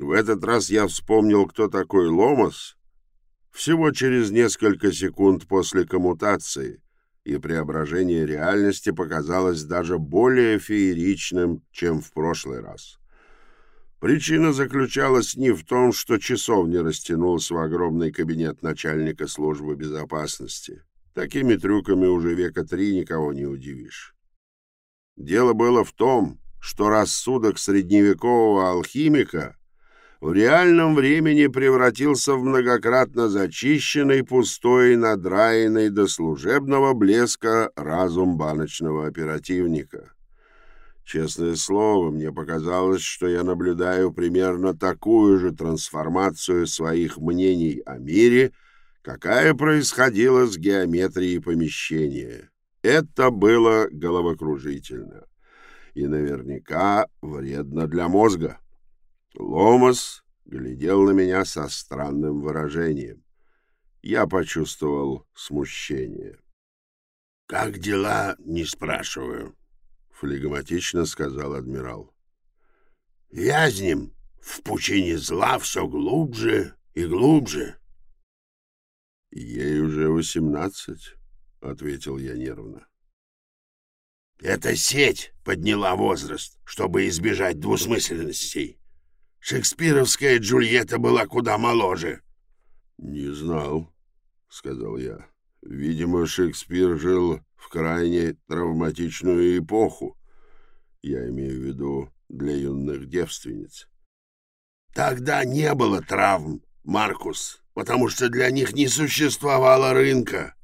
В этот раз я вспомнил, кто такой Ломас, всего через несколько секунд после коммутации, и преображение реальности показалось даже более фееричным, чем в прошлый раз. Причина заключалась не в том, что часов не растянулся в огромный кабинет начальника службы безопасности. Такими трюками уже века три никого не удивишь. Дело было в том, что рассудок средневекового алхимика в реальном времени превратился в многократно зачищенный, пустой, надраенный до служебного блеска разум баночного оперативника. Честное слово, мне показалось, что я наблюдаю примерно такую же трансформацию своих мнений о мире, какая происходила с геометрией помещения. Это было головокружительно и наверняка вредно для мозга. Ломас глядел на меня со странным выражением. Я почувствовал смущение. «Как дела, не спрашиваю», флегматично сказал адмирал. Вязнем в пучине зла все глубже и глубже. Ей уже восемнадцать, ответил я нервно. Эта сеть подняла возраст, чтобы избежать двусмысленностей. Шекспировская Джульетта была куда моложе. Не знал, сказал я. Видимо, Шекспир жил в крайне травматичную эпоху. Я имею в виду для юных девственниц. Тогда не было травм, Маркус, потому что для них не существовало рынка.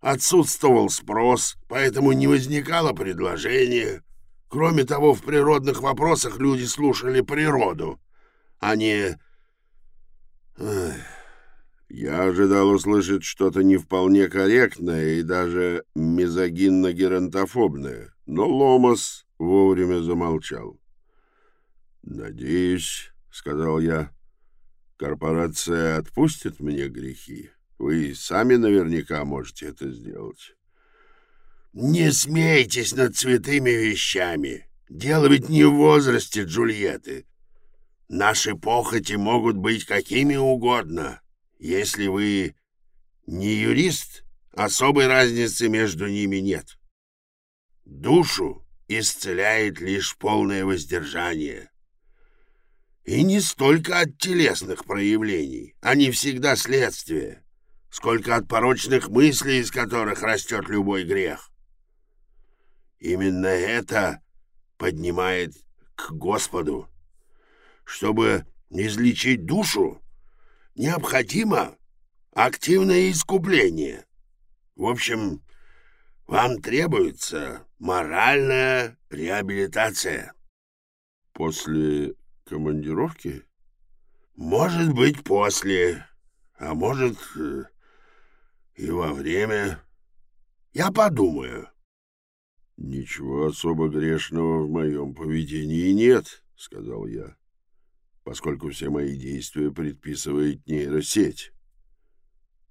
Отсутствовал спрос, поэтому не возникало предложения. Кроме того, в природных вопросах люди слушали природу, а не... Эх. Я ожидал услышать что-то не вполне корректное и даже мизогинно-геронтофобное, но Ломас вовремя замолчал. «Надеюсь», — сказал я, — «корпорация отпустит мне грехи. Вы сами наверняка можете это сделать». «Не смейтесь над святыми вещами. Дело ведь не в возрасте Джульетты. Наши похоти могут быть какими угодно». Если вы не юрист, особой разницы между ними нет. Душу исцеляет лишь полное воздержание. И не столько от телесных проявлений, они всегда следствие, сколько от порочных мыслей, из которых растет любой грех. Именно это поднимает к Господу. Чтобы излечить душу, необходимо активное искупление. В общем, вам требуется моральная реабилитация. После командировки? Может быть, после, а может, э, и во время. Я подумаю. Ничего особо грешного в моем поведении нет, сказал я поскольку все мои действия предписывает нейросеть.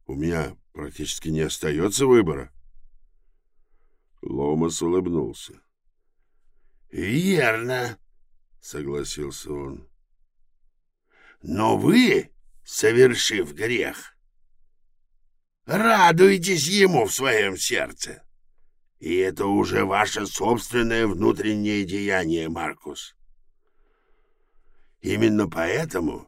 У меня практически не остается выбора. Ломас улыбнулся. «Верно», — согласился он. «Но вы, совершив грех, радуетесь ему в своем сердце. И это уже ваше собственное внутреннее деяние, Маркус. Именно поэтому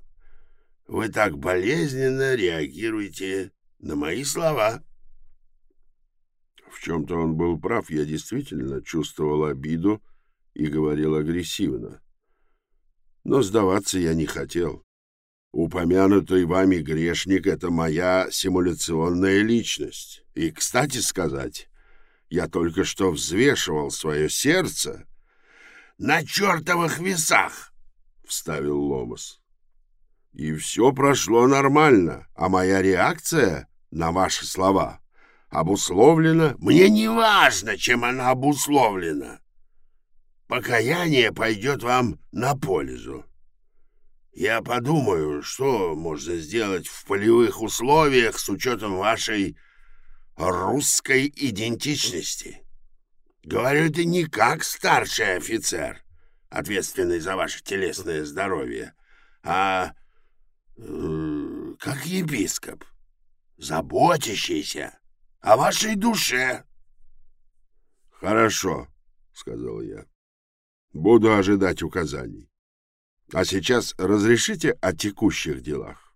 вы так болезненно реагируете на мои слова. В чем-то он был прав. Я действительно чувствовал обиду и говорил агрессивно. Но сдаваться я не хотел. Упомянутый вами грешник — это моя симуляционная личность. И, кстати сказать, я только что взвешивал свое сердце на чертовых весах вставил Ломас. И все прошло нормально, а моя реакция на ваши слова обусловлена... Мне не важно, чем она обусловлена. Покаяние пойдет вам на пользу. Я подумаю, что можно сделать в полевых условиях с учетом вашей русской идентичности. Говорю это не как старший офицер, ответственный за ваше телесное здоровье, а э, как епископ, заботящийся о вашей душе. «Хорошо», — сказал я. «Буду ожидать указаний. А сейчас разрешите о текущих делах?»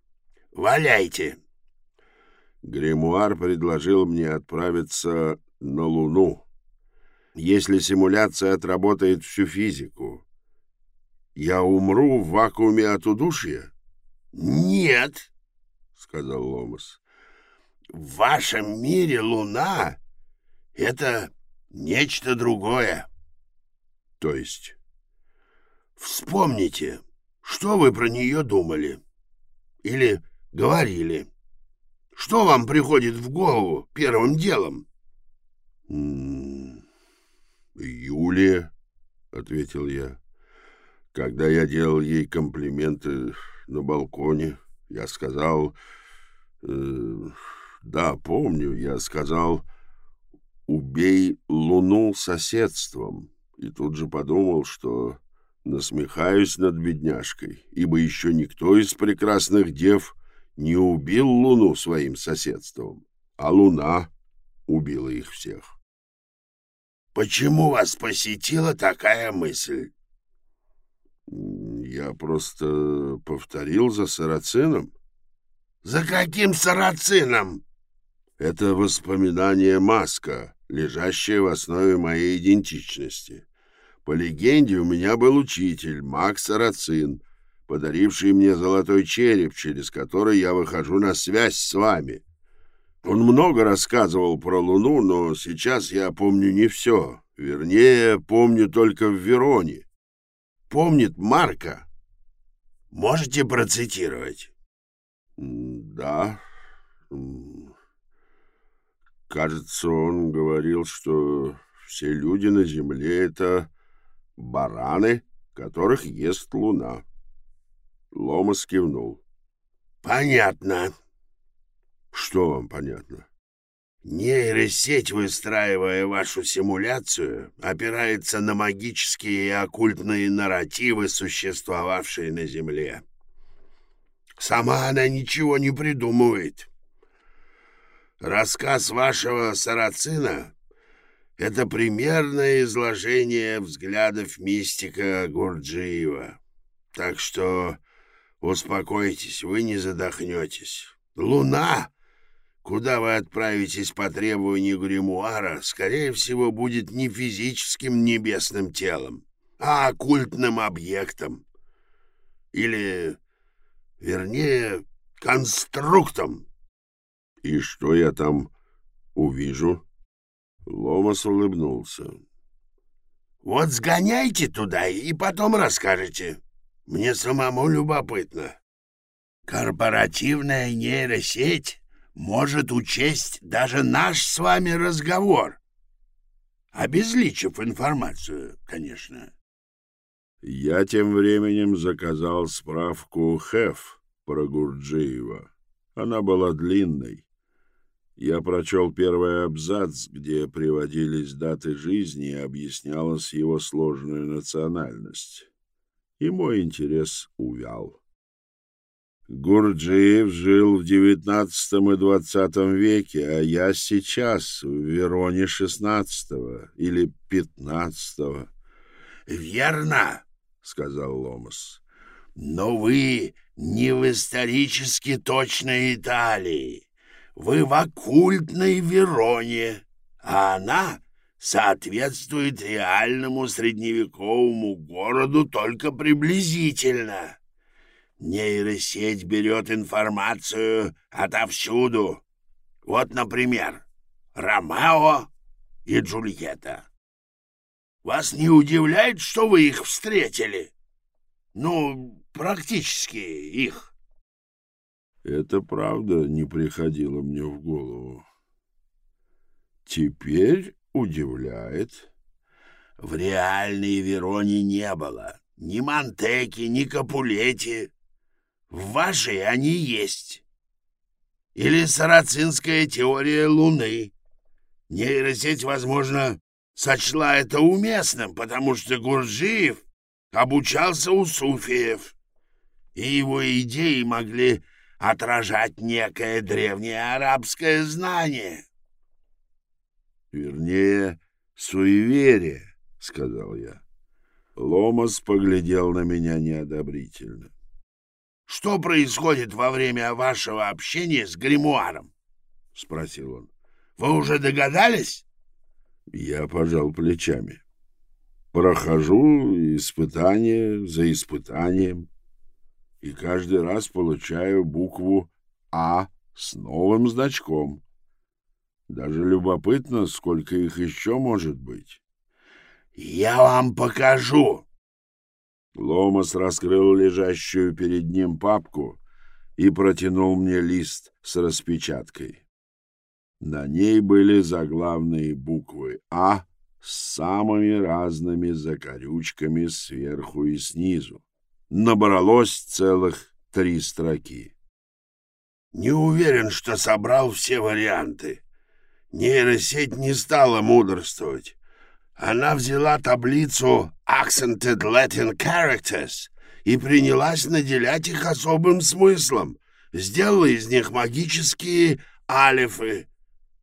«Валяйте!» Гримуар предложил мне отправиться на Луну. Если симуляция отработает всю физику, я умру в вакууме от удушья? «Нет», — сказал Ломас. «В вашем мире Луна — это нечто другое». «То есть?» «Вспомните, что вы про нее думали или говорили». Что вам приходит в голову первым делом? — Юлия, — ответил я. Когда я делал ей комплименты на балконе, я сказал... Э, да, помню, я сказал, убей луну соседством. И тут же подумал, что насмехаюсь над бедняжкой, ибо еще никто из прекрасных дев не убил Луну своим соседством, а Луна убила их всех. «Почему вас посетила такая мысль?» «Я просто повторил за Сарацином». «За каким Сарацином?» «Это воспоминание Маска, лежащее в основе моей идентичности. По легенде, у меня был учитель, Макс Сарацин, подаривший мне золотой череп, через который я выхожу на связь с вами. Он много рассказывал про Луну, но сейчас я помню не все. Вернее, помню только в Вероне. Помнит Марка. Можете процитировать? Да. Кажется, он говорил, что все люди на Земле — это бараны, которых ест Луна. Ломас кивнул. «Понятно». «Что вам понятно?» Нейросеть, выстраивая вашу симуляцию, опирается на магические и оккультные нарративы, существовавшие на Земле. Сама она ничего не придумывает. Рассказ вашего сарацина — это примерное изложение взглядов мистика Гурджиева. Так что Успокойтесь, вы не задохнетесь. Луна, куда вы отправитесь по требованию гримуара, скорее всего, будет не физическим небесным телом, а оккультным объектом. Или, вернее, конструктом. И что я там увижу? Ломас улыбнулся. Вот сгоняйте туда и потом расскажете. Мне самому любопытно. Корпоративная нейросеть может учесть даже наш с вами разговор, обезличив информацию, конечно. Я тем временем заказал справку ХЭФ про Гурджиева. Она была длинной. Я прочел первый абзац, где приводились даты жизни и объяснялась его сложную национальность и мой интерес увял. Гурджиев жил в девятнадцатом и двадцатом веке, а я сейчас в Вероне шестнадцатого или пятнадцатого. — Верно, — сказал Ломас. — Но вы не в исторически точной Италии. Вы в оккультной Вероне, а она соответствует реальному средневековому городу только приблизительно. Нейросеть берет информацию отовсюду. Вот, например, Ромео и Джульетта. Вас не удивляет, что вы их встретили? Ну, практически их. Это правда не приходило мне в голову. Теперь удивляет. В реальной Вероне не было ни Монтеки, ни Капулети. В вашей они есть. Или сарацинская теория Луны. Нейросеть, возможно, сочла это уместным, потому что Гурджиев обучался у суфиев. и его идеи могли отражать некое древнее арабское знание. Вернее, суеверие, — сказал я. Ломас поглядел на меня неодобрительно. — Что происходит во время вашего общения с гримуаром? — спросил он. — Вы уже догадались? Я пожал плечами. Прохожу испытание за испытанием и каждый раз получаю букву «А» с новым значком. Даже любопытно, сколько их еще может быть. «Я вам покажу!» Ломас раскрыл лежащую перед ним папку и протянул мне лист с распечаткой. На ней были заглавные буквы «А» с самыми разными закорючками сверху и снизу. Набралось целых три строки. «Не уверен, что собрал все варианты. Нейросеть не стала мудрствовать. Она взяла таблицу Accented Latin Characters и принялась наделять их особым смыслом, сделала из них магические алифы.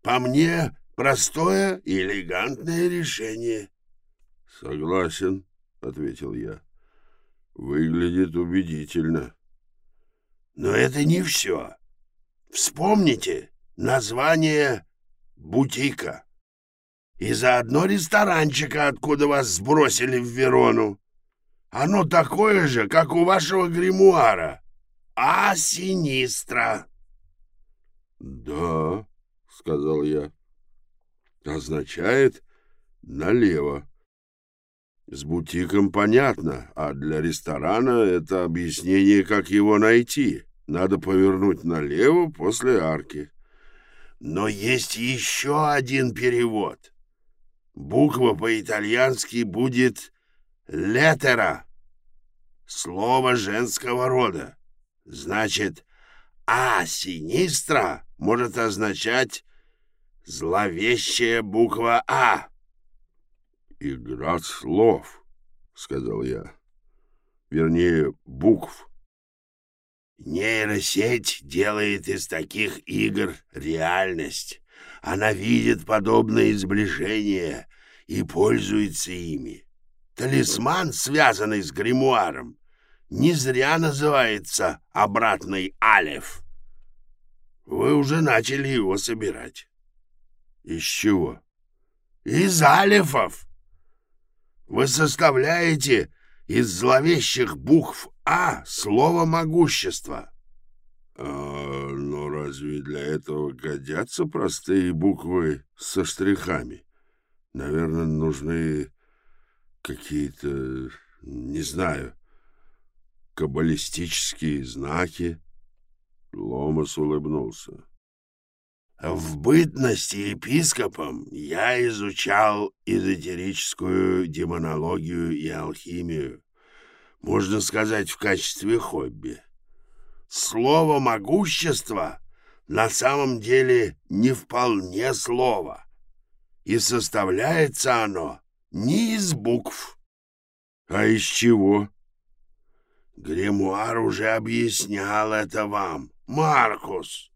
По мне, простое и элегантное решение. — Согласен, — ответил я. — Выглядит убедительно. — Но это не все. Вспомните название бутика и заодно ресторанчика, откуда вас сбросили в Верону. Оно такое же, как у вашего гримуара. А синистра. — Да, — сказал я, — означает налево. С бутиком понятно, а для ресторана это объяснение, как его найти. Надо повернуть налево после арки. Но есть еще один перевод. Буква по-итальянски будет «летера». Слово женского рода. Значит, «а» синистра может означать «зловещая буква А». «Игра слов», — сказал я. «Вернее, букв». Нейросеть делает из таких игр реальность. Она видит подобные сближения и пользуется ими. Талисман, связанный с гримуаром, не зря называется обратный алев. Вы уже начали его собирать. Из чего? Из алифов. Вы составляете из зловещих букв «А» слово «могущество». А, но разве для этого годятся простые буквы со штрихами? Наверное, нужны какие-то, не знаю, каббалистические знаки. Ломас улыбнулся. В бытности епископом я изучал эзотерическую демонологию и алхимию, можно сказать, в качестве хобби. Слово «могущество» на самом деле не вполне слово, и составляется оно не из букв. А из чего? Гримуар уже объяснял это вам, Маркус.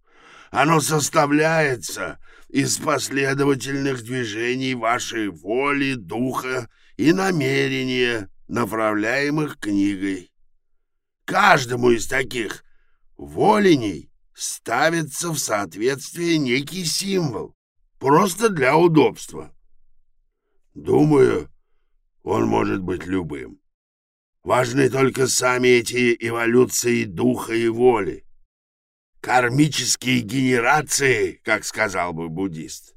Оно составляется из последовательных движений вашей воли, духа и намерения, направляемых книгой. Каждому из таких волений ставится в соответствие некий символ, просто для удобства. Думаю, он может быть любым. Важны только сами эти эволюции духа и воли. Кармические генерации, как сказал бы буддист.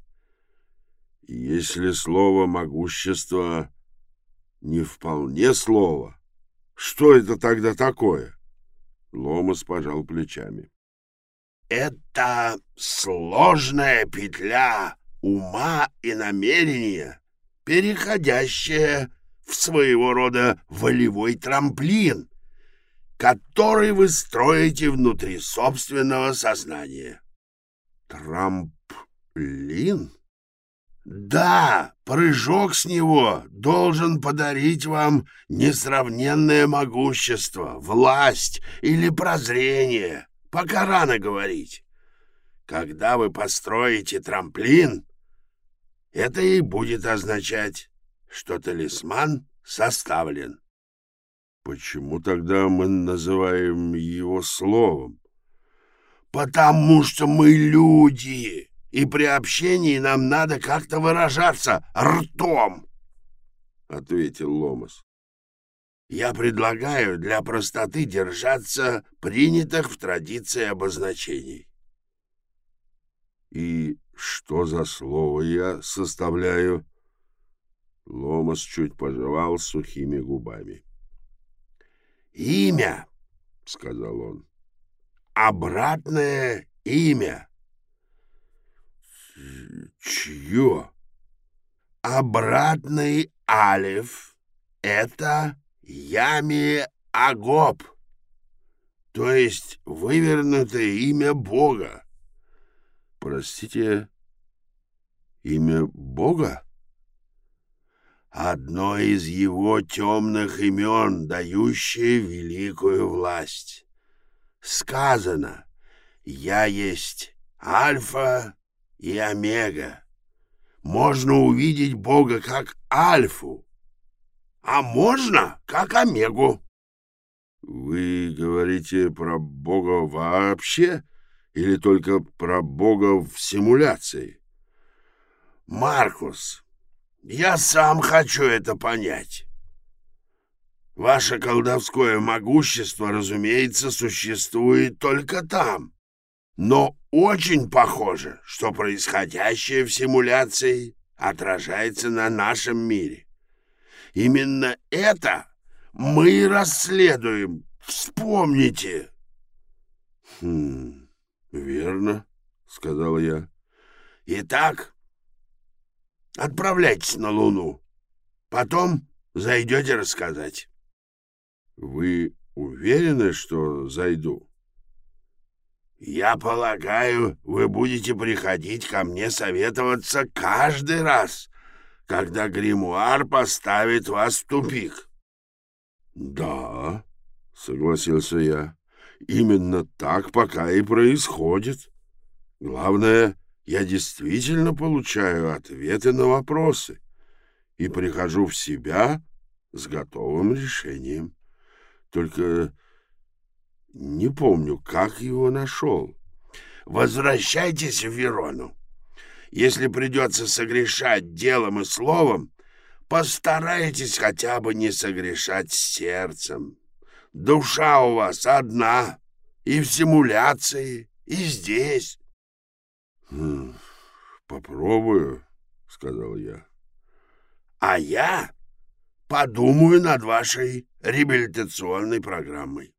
Если слово «могущество» не вполне слово, что это тогда такое? Ломас пожал плечами. Это сложная петля ума и намерения, переходящая в своего рода волевой трамплин, который вы строите внутри собственного сознания. Трамплин? Да, прыжок с него должен подарить вам несравненное могущество, власть или прозрение. Пока рано говорить. Когда вы построите трамплин, это и будет означать, что талисман составлен. Почему тогда мы называем его словом? Потому что мы люди и при общении нам надо как-то выражаться ртом, — ответил Ломас. Я предлагаю для простоты держаться принятых в традиции обозначений. И что за слово я составляю? Ломас чуть пожевал сухими губами. «Имя», — сказал он, — «обратное имя». Чье? Обратный алиф — это Ями Агоб, то есть вывернутое имя Бога. Простите, имя Бога? Одно из его темных имен, дающее великую власть. Сказано, я есть Альфа и Омега. Можно увидеть Бога как Альфу, а можно как Омегу. Вы говорите про Бога вообще или только про Бога в симуляции? Маркус, я сам хочу это понять. Ваше колдовское могущество, разумеется, существует только там. Но очень похоже, что происходящее в симуляции отражается на нашем мире. Именно это мы расследуем. Вспомните. Хм, верно, сказал я. Итак, отправляйтесь на Луну. Потом зайдете рассказать. Вы уверены, что зайду? Я полагаю, вы будете приходить ко мне советоваться каждый раз, когда гримуар поставит вас в тупик. Да, согласился я. Именно так пока и происходит. Главное, я действительно получаю ответы на вопросы и прихожу в себя с готовым решением. Только не помню, как его нашел. Возвращайтесь в Верону. Если придется согрешать делом и словом, постарайтесь хотя бы не согрешать сердцем. Душа у вас одна, и в симуляции, и здесь. Хм, — Попробую, — сказал я. — А я подумаю над вашей реабилитационной программой.